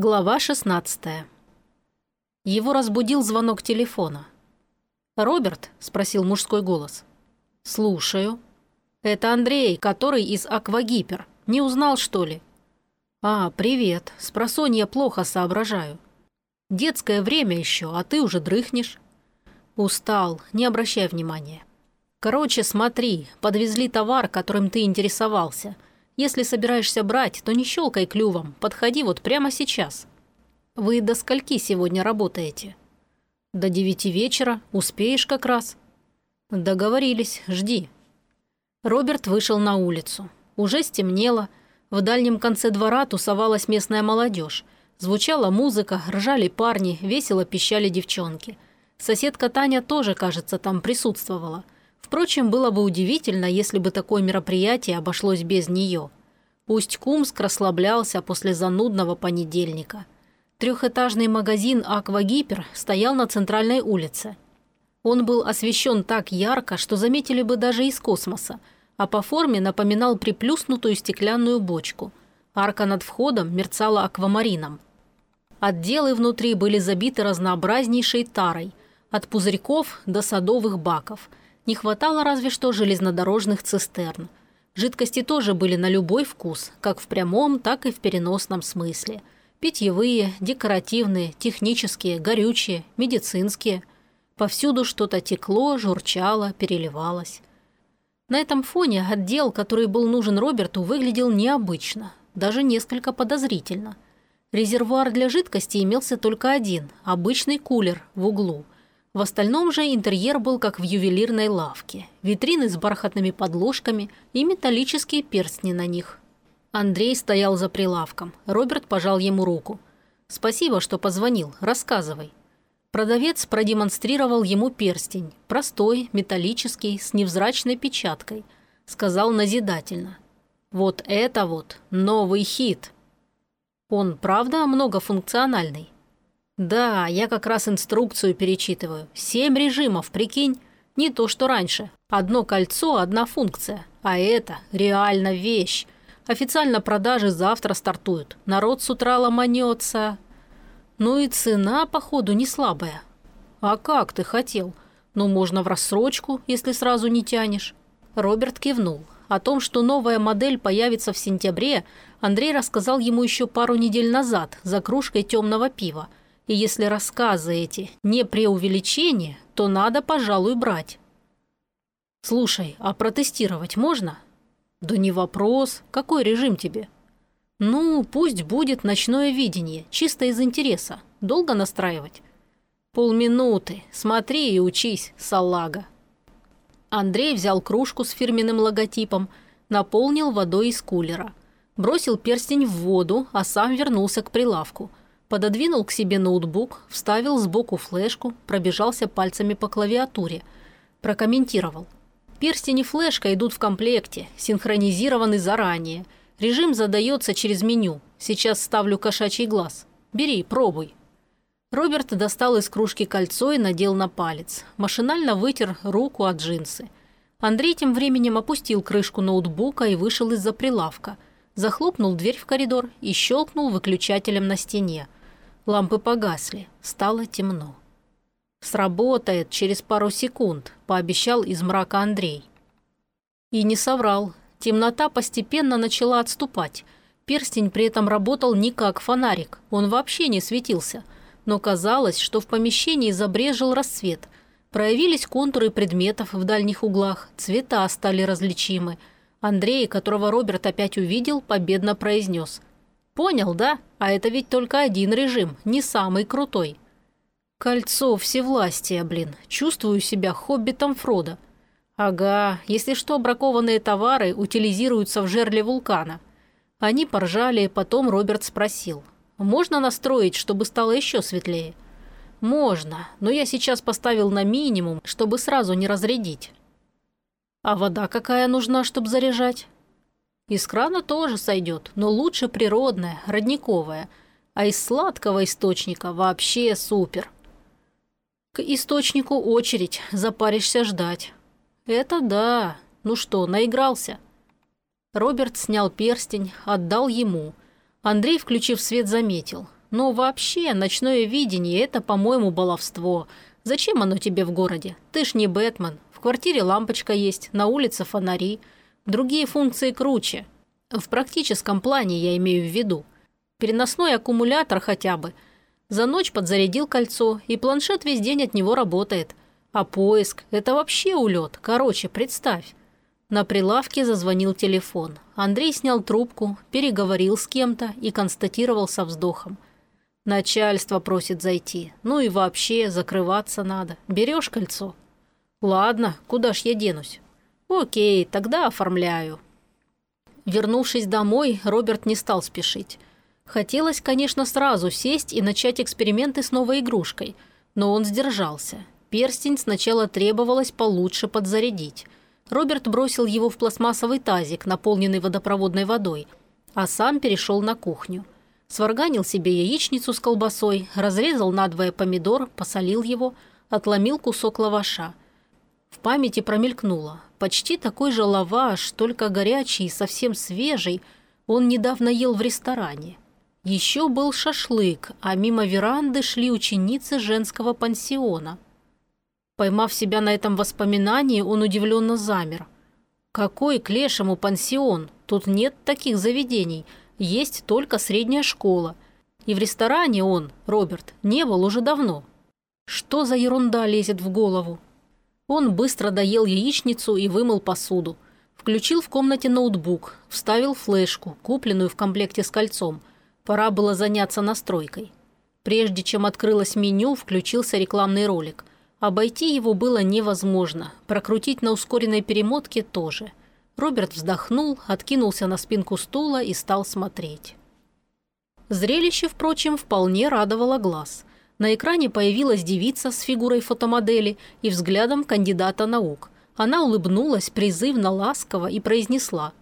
Глава 16 Его разбудил звонок телефона. «Роберт?» – спросил мужской голос. «Слушаю». «Это Андрей, который из Аквагипер. Не узнал, что ли?» «А, привет. С просонья плохо соображаю. Детское время еще, а ты уже дрыхнешь». «Устал. Не обращай внимания». «Короче, смотри. Подвезли товар, которым ты интересовался. Если собираешься брать, то не щелкай клювом. Подходи вот прямо сейчас». «Вы до скольки сегодня работаете?» «До девяти вечера. Успеешь как раз». «Договорились. Жди». Роберт вышел на улицу. Уже стемнело. В дальнем конце двора тусовалась местная молодежь. Звучала музыка, ржали парни, весело пищали девчонки. Соседка Таня тоже, кажется, там присутствовала. Впрочем, было бы удивительно, если бы такое мероприятие обошлось без нее. Пусть Кумск расслаблялся после занудного понедельника. Трехэтажный магазин «Аквагипер» стоял на центральной улице. Он был освещен так ярко, что заметили бы даже из космоса – а по форме напоминал приплюснутую стеклянную бочку. Арка над входом мерцала аквамарином. Отделы внутри были забиты разнообразнейшей тарой, от пузырьков до садовых баков. Не хватало разве что железнодорожных цистерн. Жидкости тоже были на любой вкус, как в прямом, так и в переносном смысле. Питьевые, декоративные, технические, горючие, медицинские. Повсюду что-то текло, журчало, переливалось. На этом фоне отдел, который был нужен Роберту, выглядел необычно, даже несколько подозрительно. Резервуар для жидкости имелся только один – обычный кулер в углу. В остальном же интерьер был как в ювелирной лавке. Витрины с бархатными подложками и металлические перстни на них. Андрей стоял за прилавком. Роберт пожал ему руку. «Спасибо, что позвонил. Рассказывай». Продавец продемонстрировал ему перстень, простой, металлический, с невзрачной печаткой. Сказал назидательно. «Вот это вот новый хит!» «Он правда многофункциональный?» «Да, я как раз инструкцию перечитываю. Семь режимов, прикинь. Не то, что раньше. Одно кольцо, одна функция. А это реально вещь. Официально продажи завтра стартуют. Народ с утра ломанется. Ну и цена, походу, не слабая. А как ты хотел? Ну, можно в рассрочку, если сразу не тянешь. Роберт кивнул. О том, что новая модель появится в сентябре, Андрей рассказал ему еще пару недель назад за кружкой темного пива. И если рассказы эти не преувеличение, то надо, пожалуй, брать. «Слушай, а протестировать можно?» «Да не вопрос. Какой режим тебе?» «Ну, пусть будет ночное видение, чисто из интереса. Долго настраивать?» «Полминуты. Смотри и учись, салага». Андрей взял кружку с фирменным логотипом, наполнил водой из кулера. Бросил перстень в воду, а сам вернулся к прилавку. Пододвинул к себе ноутбук, вставил сбоку флешку, пробежался пальцами по клавиатуре. Прокомментировал. Перстень и флешка идут в комплекте, синхронизированы заранее – Режим задается через меню. Сейчас ставлю кошачий глаз. Бери, пробуй». Роберт достал из кружки кольцо и надел на палец. Машинально вытер руку от джинсы. Андрей тем временем опустил крышку ноутбука и вышел из-за прилавка. Захлопнул дверь в коридор и щелкнул выключателем на стене. Лампы погасли. Стало темно. «Сработает через пару секунд», – пообещал из мрака Андрей. И не соврал. Темнота постепенно начала отступать. Перстень при этом работал не как фонарик, он вообще не светился. Но казалось, что в помещении забрежил рассвет. Проявились контуры предметов в дальних углах, цвета стали различимы. Андрей, которого Роберт опять увидел, победно произнес. «Понял, да? А это ведь только один режим, не самый крутой». «Кольцо всевластия, блин. Чувствую себя хоббитом Фрода. «Ага, если что, бракованные товары утилизируются в жерле вулкана». Они поржали, потом Роберт спросил. «Можно настроить, чтобы стало еще светлее?» «Можно, но я сейчас поставил на минимум, чтобы сразу не разрядить». «А вода какая нужна, чтобы заряжать?» «Из крана тоже сойдет, но лучше природная, родниковая. А из сладкого источника вообще супер». «К источнику очередь, запаришься ждать». «Это да. Ну что, наигрался?» Роберт снял перстень, отдал ему. Андрей, включив свет, заметил. Но вообще, ночное видение – это, по-моему, баловство. Зачем оно тебе в городе? Ты ж не Бэтмен. В квартире лампочка есть, на улице фонари. Другие функции круче. В практическом плане я имею в виду. Переносной аккумулятор хотя бы. За ночь подзарядил кольцо, и планшет весь день от него работает. А поиск – это вообще улет. Короче, представь. На прилавке зазвонил телефон. Андрей снял трубку, переговорил с кем-то и констатировал со вздохом. «Начальство просит зайти. Ну и вообще, закрываться надо. Берешь кольцо?» «Ладно, куда ж я денусь?» «Окей, тогда оформляю». Вернувшись домой, Роберт не стал спешить. Хотелось, конечно, сразу сесть и начать эксперименты с новой игрушкой, но он сдержался. Перстень сначала требовалось получше подзарядить – Роберт бросил его в пластмассовый тазик, наполненный водопроводной водой, а сам перешел на кухню. Сварганил себе яичницу с колбасой, разрезал надвое помидор, посолил его, отломил кусок лаваша. В памяти промелькнуло. Почти такой же лаваш, только горячий и совсем свежий, он недавно ел в ресторане. Еще был шашлык, а мимо веранды шли ученицы женского пансиона – Поймав себя на этом воспоминании, он удивленно замер. «Какой к лешему пансион? Тут нет таких заведений. Есть только средняя школа. И в ресторане он, Роберт, не был уже давно. Что за ерунда лезет в голову?» Он быстро доел яичницу и вымыл посуду. Включил в комнате ноутбук, вставил флешку, купленную в комплекте с кольцом. Пора было заняться настройкой. Прежде чем открылось меню, включился рекламный ролик. Обойти его было невозможно, прокрутить на ускоренной перемотке тоже. Роберт вздохнул, откинулся на спинку стула и стал смотреть. Зрелище, впрочем, вполне радовало глаз. На экране появилась девица с фигурой фотомодели и взглядом кандидата наук. Она улыбнулась призывно, ласково и произнесла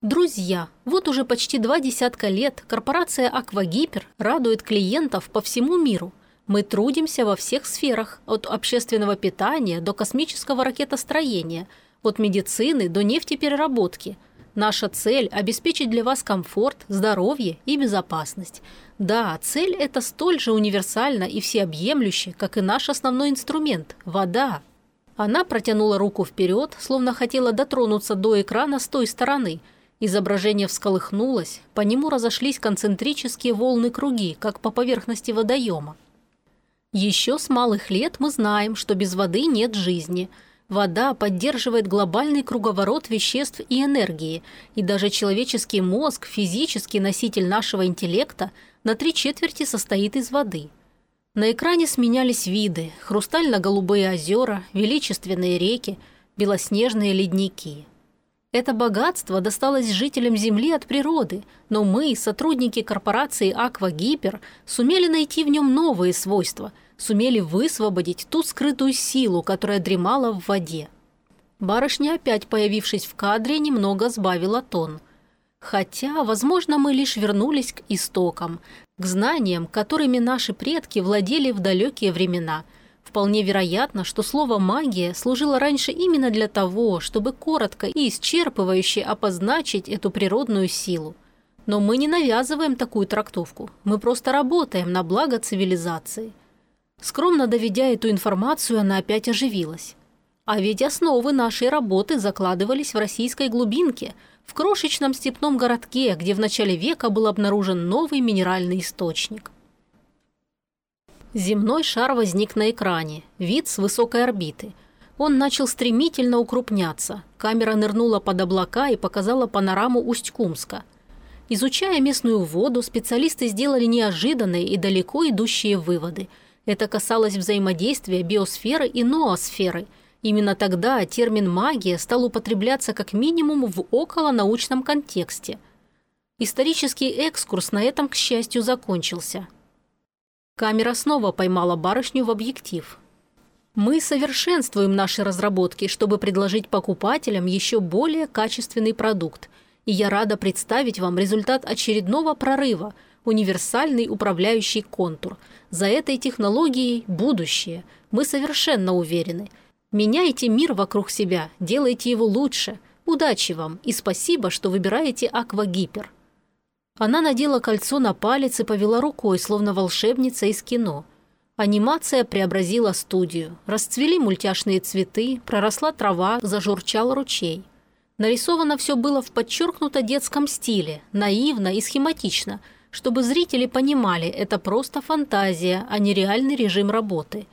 «Друзья, вот уже почти два десятка лет корпорация «Аквагипер» радует клиентов по всему миру. Мы трудимся во всех сферах, от общественного питания до космического ракетостроения, от медицины до нефтепереработки. Наша цель – обеспечить для вас комфорт, здоровье и безопасность. Да, цель эта столь же универсальна и всеобъемлющая, как и наш основной инструмент – вода. Она протянула руку вперед, словно хотела дотронуться до экрана с той стороны. Изображение всколыхнулось, по нему разошлись концентрические волны-круги, как по поверхности водоема. Еще с малых лет мы знаем, что без воды нет жизни. Вода поддерживает глобальный круговорот веществ и энергии, и даже человеческий мозг, физический носитель нашего интеллекта, на три четверти состоит из воды. На экране сменялись виды – хрустально-голубые озера, величественные реки, белоснежные ледники. Это богатство досталось жителям Земли от природы, но мы, сотрудники корпорации «Аквагипер», сумели найти в нем новые свойства, сумели высвободить ту скрытую силу, которая дремала в воде. Барышня, опять появившись в кадре, немного сбавила тон. Хотя, возможно, мы лишь вернулись к истокам, к знаниям, которыми наши предки владели в далекие времена – Вполне вероятно, что слово «магия» служило раньше именно для того, чтобы коротко и исчерпывающе обозначить эту природную силу. Но мы не навязываем такую трактовку, мы просто работаем на благо цивилизации. Скромно доведя эту информацию, она опять оживилась. А ведь основы нашей работы закладывались в российской глубинке, в крошечном степном городке, где в начале века был обнаружен новый минеральный источник. Земной шар возник на экране, вид с высокой орбиты. Он начал стремительно укрупняться. Камера нырнула под облака и показала панораму Усть-Кумска. Изучая местную воду, специалисты сделали неожиданные и далеко идущие выводы. Это касалось взаимодействия биосферы и ноосферы. Именно тогда термин «магия» стал употребляться как минимум в околонаучном контексте. Исторический экскурс на этом, к счастью, закончился – Камера снова поймала барышню в объектив. Мы совершенствуем наши разработки, чтобы предложить покупателям еще более качественный продукт. И я рада представить вам результат очередного прорыва – универсальный управляющий контур. За этой технологией – будущее. Мы совершенно уверены. Меняйте мир вокруг себя, делайте его лучше. Удачи вам и спасибо, что выбираете Аквагипер. Она надела кольцо на палец и повела рукой, словно волшебница из кино. Анимация преобразила студию. Расцвели мультяшные цветы, проросла трава, зажурчал ручей. Нарисовано все было в подчеркнуто детском стиле, наивно и схематично, чтобы зрители понимали, это просто фантазия, а не реальный режим работы.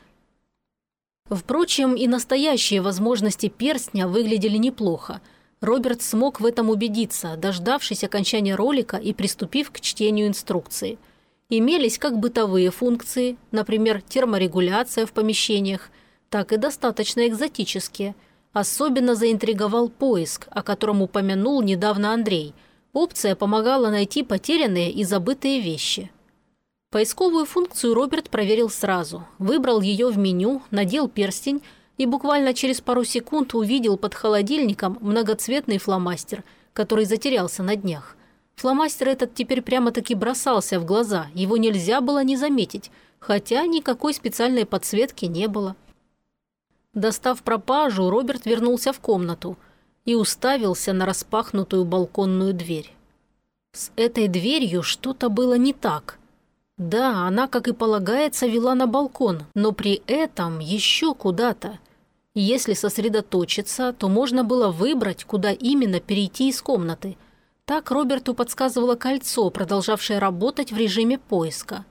Впрочем, и настоящие возможности перстня выглядели неплохо – Роберт смог в этом убедиться, дождавшись окончания ролика и приступив к чтению инструкции. Имелись как бытовые функции, например, терморегуляция в помещениях, так и достаточно экзотические. Особенно заинтриговал поиск, о котором упомянул недавно Андрей. Опция помогала найти потерянные и забытые вещи. Поисковую функцию Роберт проверил сразу. Выбрал ее в меню, надел перстень – и буквально через пару секунд увидел под холодильником многоцветный фломастер, который затерялся на днях. Фломастер этот теперь прямо-таки бросался в глаза, его нельзя было не заметить, хотя никакой специальной подсветки не было. Достав пропажу, Роберт вернулся в комнату и уставился на распахнутую балконную дверь. С этой дверью что-то было не так. Да, она, как и полагается, вела на балкон, но при этом еще куда-то. Если сосредоточиться, то можно было выбрать, куда именно перейти из комнаты. Так Роберту подсказывало кольцо, продолжавшее работать в режиме поиска.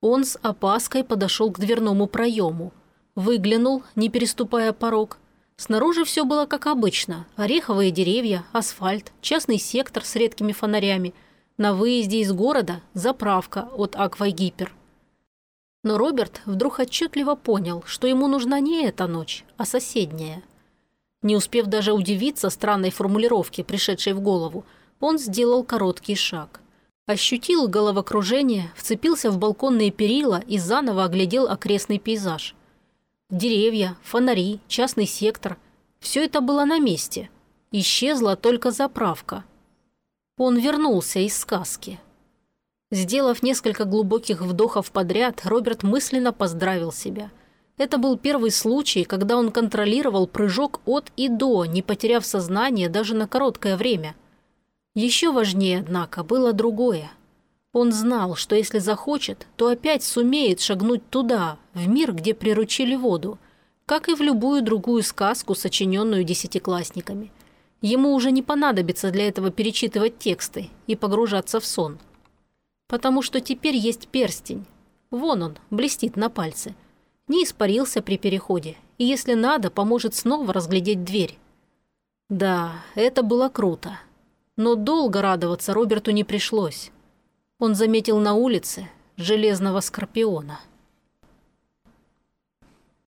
Он с опаской подошел к дверному проему. Выглянул, не переступая порог. Снаружи все было как обычно. Ореховые деревья, асфальт, частный сектор с редкими фонарями. На выезде из города – заправка от «Аквагипер». Но Роберт вдруг отчетливо понял, что ему нужна не эта ночь, а соседняя. Не успев даже удивиться странной формулировке, пришедшей в голову, он сделал короткий шаг. Ощутил головокружение, вцепился в балконные перила и заново оглядел окрестный пейзаж. Деревья, фонари, частный сектор – все это было на месте. Исчезла только заправка. Он вернулся из сказки. Сделав несколько глубоких вдохов подряд, Роберт мысленно поздравил себя. Это был первый случай, когда он контролировал прыжок от и до, не потеряв сознание даже на короткое время. Еще важнее, однако, было другое. Он знал, что если захочет, то опять сумеет шагнуть туда, в мир, где приручили воду, как и в любую другую сказку, сочиненную десятиклассниками. Ему уже не понадобится для этого перечитывать тексты и погружаться в сон – потому что теперь есть перстень. Вон он, блестит на пальце. Не испарился при переходе, и если надо, поможет снова разглядеть дверь. Да, это было круто. Но долго радоваться Роберту не пришлось. Он заметил на улице железного скорпиона –